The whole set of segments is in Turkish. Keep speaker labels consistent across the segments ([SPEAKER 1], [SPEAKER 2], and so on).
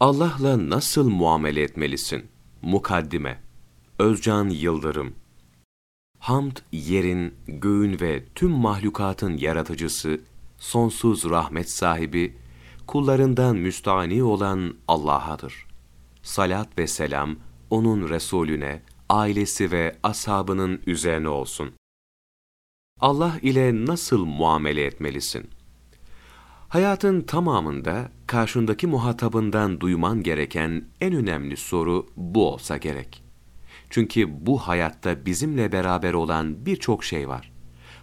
[SPEAKER 1] Allah'la nasıl muamele etmelisin? Mukaddime Özcan Yıldırım Hamd, yerin, göğün ve tüm mahlukatın yaratıcısı, sonsuz rahmet sahibi, kullarından müstani olan Allah'adır. Salat ve selam, O'nun Resulüne, ailesi ve ashabının üzerine olsun. Allah ile nasıl muamele etmelisin? Hayatın tamamında karşındaki muhatabından duyman gereken en önemli soru bu olsa gerek. Çünkü bu hayatta bizimle beraber olan birçok şey var.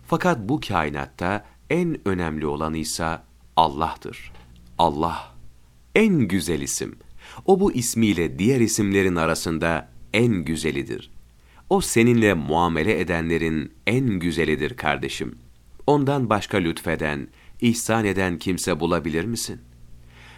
[SPEAKER 1] Fakat bu kainatta en önemli olanı ise Allah'tır. Allah, en güzel isim. O bu ismiyle diğer isimlerin arasında en güzelidir. O seninle muamele edenlerin en güzelidir kardeşim. Ondan başka lütfeden, ihsan eden kimse bulabilir misin?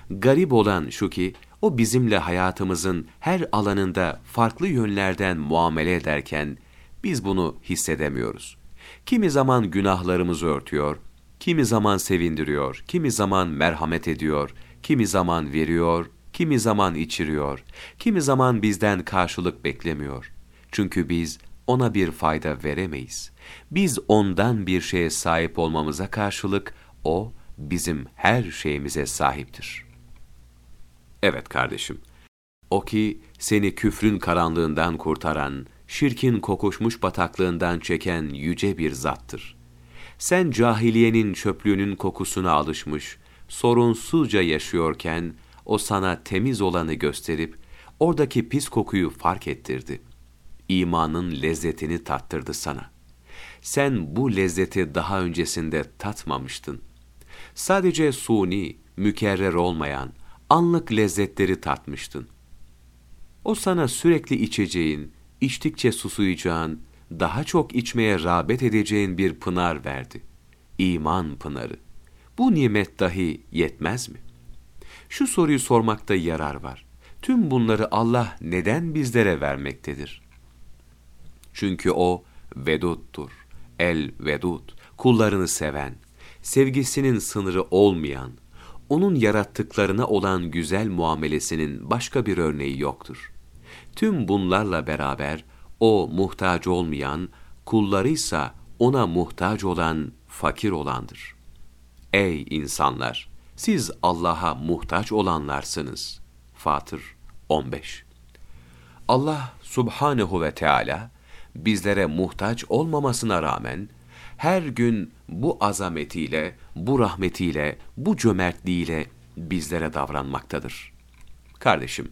[SPEAKER 1] Garip olan şu ki, o bizimle hayatımızın her alanında farklı yönlerden muamele ederken, biz bunu hissedemiyoruz. Kimi zaman günahlarımızı örtüyor, kimi zaman sevindiriyor, kimi zaman merhamet ediyor, kimi zaman veriyor, kimi zaman içiriyor, kimi zaman bizden karşılık beklemiyor. Çünkü biz ona bir fayda veremeyiz. Biz ondan bir şeye sahip olmamıza karşılık o bizim her şeyimize sahiptir. Evet kardeşim, o ki seni küfrün karanlığından kurtaran, şirkin kokuşmuş bataklığından çeken yüce bir zattır. Sen cahiliyenin çöplüğünün kokusuna alışmış, sorunsuzca yaşıyorken, o sana temiz olanı gösterip, oradaki pis kokuyu fark ettirdi. İmanın lezzetini tattırdı sana. Sen bu lezzeti daha öncesinde tatmamıştın. Sadece suni, mükerrer olmayan, anlık lezzetleri tatmıştın. O sana sürekli içeceğin, içtikçe susuyacağın, daha çok içmeye rağbet edeceğin bir pınar verdi. İman pınarı. Bu nimet dahi yetmez mi? Şu soruyu sormakta yarar var. Tüm bunları Allah neden bizlere vermektedir? Çünkü O veduttur. El vedud, kullarını seven, sevgisinin sınırı olmayan, onun yarattıklarına olan güzel muamelesinin başka bir örneği yoktur. Tüm bunlarla beraber o muhtaç olmayan, kullarıysa ona muhtaç olan, fakir olandır. Ey insanlar! Siz Allah'a muhtaç olanlarsınız. Fatır 15 Allah subhanehu ve Teala bizlere muhtaç olmamasına rağmen her gün bu azametiyle, bu rahmetiyle, bu cömertliğiyle bizlere davranmaktadır. Kardeşim,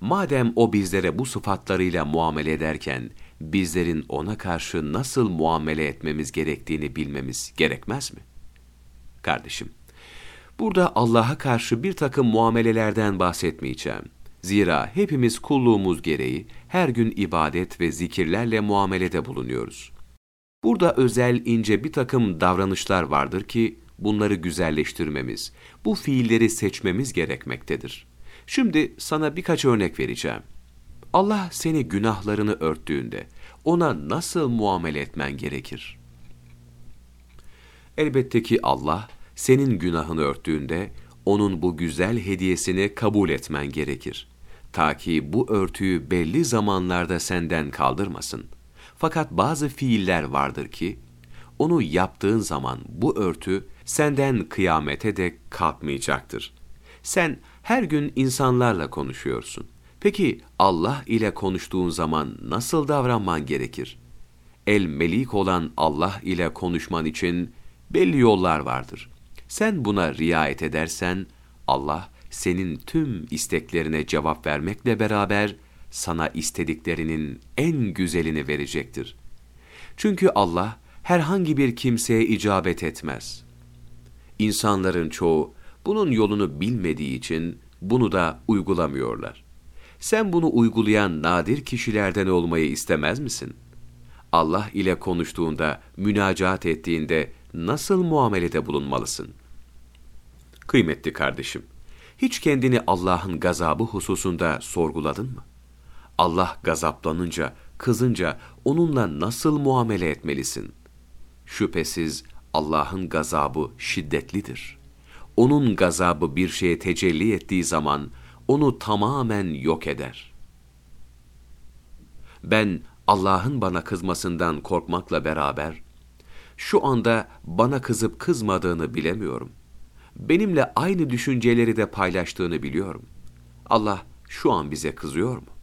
[SPEAKER 1] madem o bizlere bu sıfatlarıyla muamele ederken, bizlerin ona karşı nasıl muamele etmemiz gerektiğini bilmemiz gerekmez mi? Kardeşim, burada Allah'a karşı bir takım muamelelerden bahsetmeyeceğim. Zira hepimiz kulluğumuz gereği her gün ibadet ve zikirlerle muamelede bulunuyoruz. Burada özel ince bir takım davranışlar vardır ki bunları güzelleştirmemiz, bu fiilleri seçmemiz gerekmektedir. Şimdi sana birkaç örnek vereceğim. Allah seni günahlarını örttüğünde ona nasıl muamele etmen gerekir? Elbette ki Allah senin günahını örttüğünde onun bu güzel hediyesini kabul etmen gerekir. Ta ki bu örtüyü belli zamanlarda senden kaldırmasın. Fakat bazı fiiller vardır ki, onu yaptığın zaman bu örtü senden kıyamete de kalkmayacaktır. Sen her gün insanlarla konuşuyorsun. Peki Allah ile konuştuğun zaman nasıl davranman gerekir? El melik olan Allah ile konuşman için belli yollar vardır. Sen buna riayet edersen Allah senin tüm isteklerine cevap vermekle beraber sana istediklerinin en güzelini verecektir. Çünkü Allah herhangi bir kimseye icabet etmez. İnsanların çoğu bunun yolunu bilmediği için bunu da uygulamıyorlar. Sen bunu uygulayan nadir kişilerden olmayı istemez misin? Allah ile konuştuğunda, münacat ettiğinde nasıl muamelede bulunmalısın? Kıymetli kardeşim, hiç kendini Allah'ın gazabı hususunda sorguladın mı? Allah gazaplanınca, kızınca onunla nasıl muamele etmelisin? Şüphesiz Allah'ın gazabı şiddetlidir. Onun gazabı bir şeye tecelli ettiği zaman onu tamamen yok eder. Ben Allah'ın bana kızmasından korkmakla beraber, şu anda bana kızıp kızmadığını bilemiyorum. Benimle aynı düşünceleri de paylaştığını biliyorum. Allah şu an bize kızıyor mu?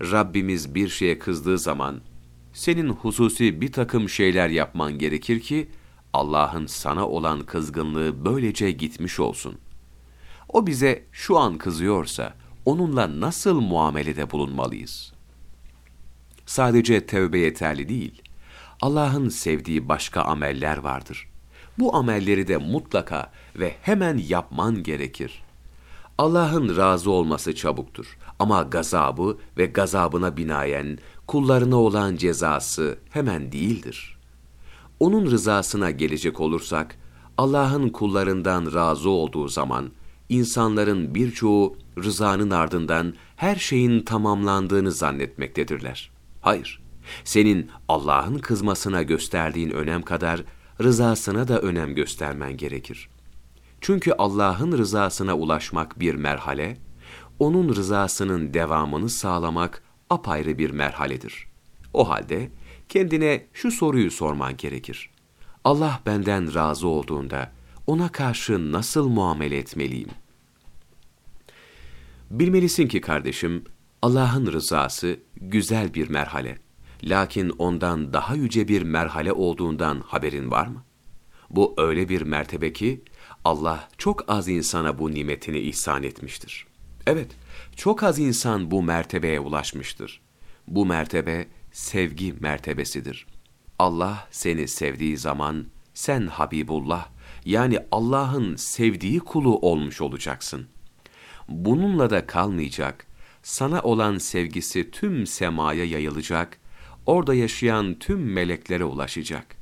[SPEAKER 1] Rabbimiz bir şeye kızdığı zaman, senin hususi bir takım şeyler yapman gerekir ki, Allah'ın sana olan kızgınlığı böylece gitmiş olsun. O bize şu an kızıyorsa, onunla nasıl muamelede bulunmalıyız? Sadece tevbe yeterli değil. Allah'ın sevdiği başka ameller vardır. Bu amelleri de mutlaka ve hemen yapman gerekir. Allah'ın razı olması çabuktur ama gazabı ve gazabına binaen kullarına olan cezası hemen değildir. Onun rızasına gelecek olursak, Allah'ın kullarından razı olduğu zaman, insanların birçoğu rızanın ardından her şeyin tamamlandığını zannetmektedirler. Hayır, senin Allah'ın kızmasına gösterdiğin önem kadar rızasına da önem göstermen gerekir. Çünkü Allah'ın rızasına ulaşmak bir merhale, onun rızasının devamını sağlamak apayrı bir merhaledir. O halde kendine şu soruyu sorman gerekir. Allah benden razı olduğunda ona karşı nasıl muamele etmeliyim? Bilmelisin ki kardeşim, Allah'ın rızası güzel bir merhale. Lakin ondan daha yüce bir merhale olduğundan haberin var mı? Bu öyle bir mertebe ki Allah çok az insana bu nimetini ihsan etmiştir. Evet, çok az insan bu mertebeye ulaşmıştır. Bu mertebe sevgi mertebesidir. Allah seni sevdiği zaman sen Habibullah yani Allah'ın sevdiği kulu olmuş olacaksın. Bununla da kalmayacak, sana olan sevgisi tüm semaya yayılacak, orada yaşayan tüm meleklere ulaşacak.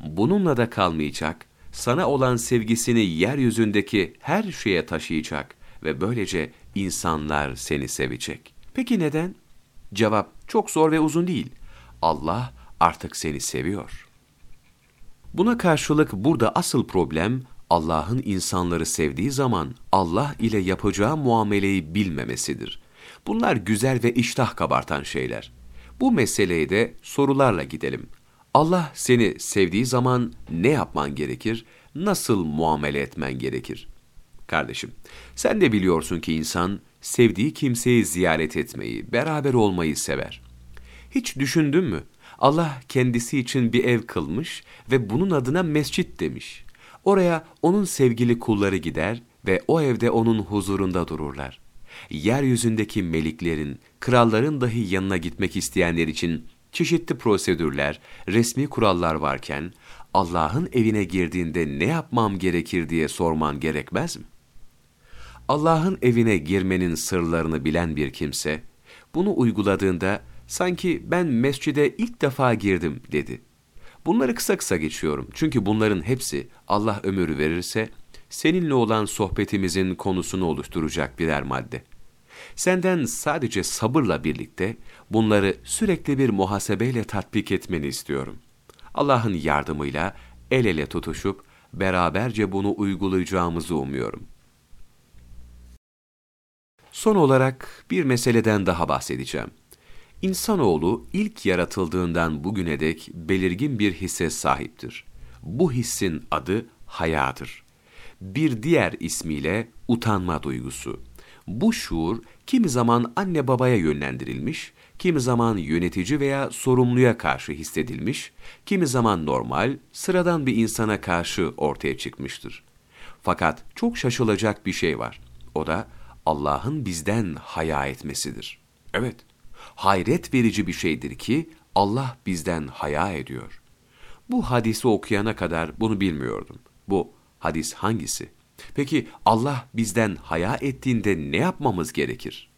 [SPEAKER 1] Bununla da kalmayacak, sana olan sevgisini yeryüzündeki her şeye taşıyacak ve böylece insanlar seni sevecek. Peki neden? Cevap çok zor ve uzun değil. Allah artık seni seviyor. Buna karşılık burada asıl problem Allah'ın insanları sevdiği zaman Allah ile yapacağı muameleyi bilmemesidir. Bunlar güzel ve iştah kabartan şeyler. Bu meseleye de sorularla gidelim. Allah seni sevdiği zaman ne yapman gerekir? Nasıl muamele etmen gerekir? Kardeşim, sen de biliyorsun ki insan sevdiği kimseyi ziyaret etmeyi, beraber olmayı sever. Hiç düşündün mü? Allah kendisi için bir ev kılmış ve bunun adına mescit demiş. Oraya onun sevgili kulları gider ve o evde onun huzurunda dururlar. Yeryüzündeki meliklerin, kralların dahi yanına gitmek isteyenler için çeşitli prosedürler, resmi kurallar varken Allah'ın evine girdiğinde ne yapmam gerekir diye sorman gerekmez mi? Allah'ın evine girmenin sırlarını bilen bir kimse, bunu uyguladığında sanki ben mescide ilk defa girdim dedi. Bunları kısa kısa geçiyorum çünkü bunların hepsi Allah ömür verirse seninle olan sohbetimizin konusunu oluşturacak birer madde. Senden sadece sabırla birlikte bunları sürekli bir muhasebeyle tatbik etmeni istiyorum. Allah'ın yardımıyla el ele tutuşup beraberce bunu uygulayacağımızı umuyorum. Son olarak bir meseleden daha bahsedeceğim. İnsanoğlu ilk yaratıldığından bugüne dek belirgin bir hisse sahiptir. Bu hissin adı hayadır. Bir diğer ismiyle utanma duygusu. Bu şuur kimi zaman anne babaya yönlendirilmiş, kimi zaman yönetici veya sorumluya karşı hissedilmiş, kimi zaman normal, sıradan bir insana karşı ortaya çıkmıştır. Fakat çok şaşılacak bir şey var. O da Allah'ın bizden haya etmesidir. Evet, hayret verici bir şeydir ki Allah bizden haya ediyor. Bu hadisi okuyana kadar bunu bilmiyordum. Bu hadis hangisi? Peki Allah bizden haya ettiğinde ne yapmamız gerekir?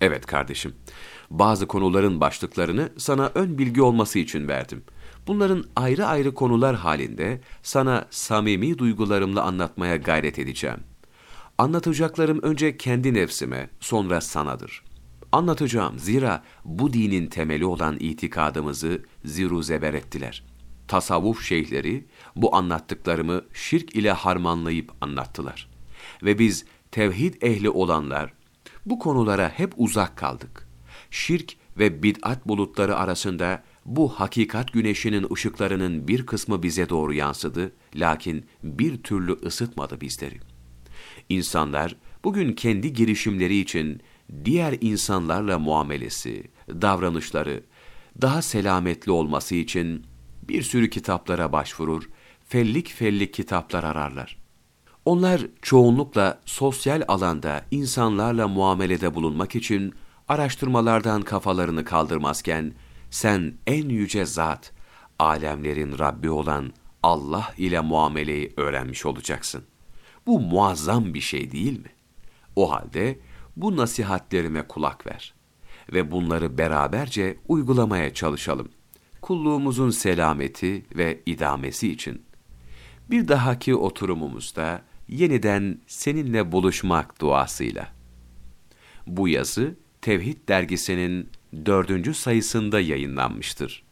[SPEAKER 1] Evet kardeşim, bazı konuların başlıklarını sana ön bilgi olması için verdim. Bunların ayrı ayrı konular halinde sana samimi duygularımla anlatmaya gayret edeceğim. Anlatacaklarım önce kendi nefsime, sonra sanadır. Anlatacağım zira bu dinin temeli olan itikadımızı ziru zeber ettiler. Tasavvuf şeyhleri bu anlattıklarımı şirk ile harmanlayıp anlattılar. Ve biz tevhid ehli olanlar bu konulara hep uzak kaldık. Şirk ve bid'at bulutları arasında bu hakikat güneşinin ışıklarının bir kısmı bize doğru yansıdı, lakin bir türlü ısıtmadı bizleri. İnsanlar bugün kendi girişimleri için diğer insanlarla muamelesi, davranışları daha selametli olması için bir sürü kitaplara başvurur, fellik fellik kitaplar ararlar. Onlar çoğunlukla sosyal alanda insanlarla muamelede bulunmak için araştırmalardan kafalarını kaldırmazken, sen en yüce zat, alemlerin Rabbi olan Allah ile muameleyi öğrenmiş olacaksın. Bu muazzam bir şey değil mi? O halde bu nasihatlerime kulak ver ve bunları beraberce uygulamaya çalışalım. Kulluğumuzun selameti ve idamesi için. Bir dahaki oturumumuzda yeniden seninle buluşmak duasıyla. Bu yazı Tevhid dergisinin dördüncü sayısında yayınlanmıştır.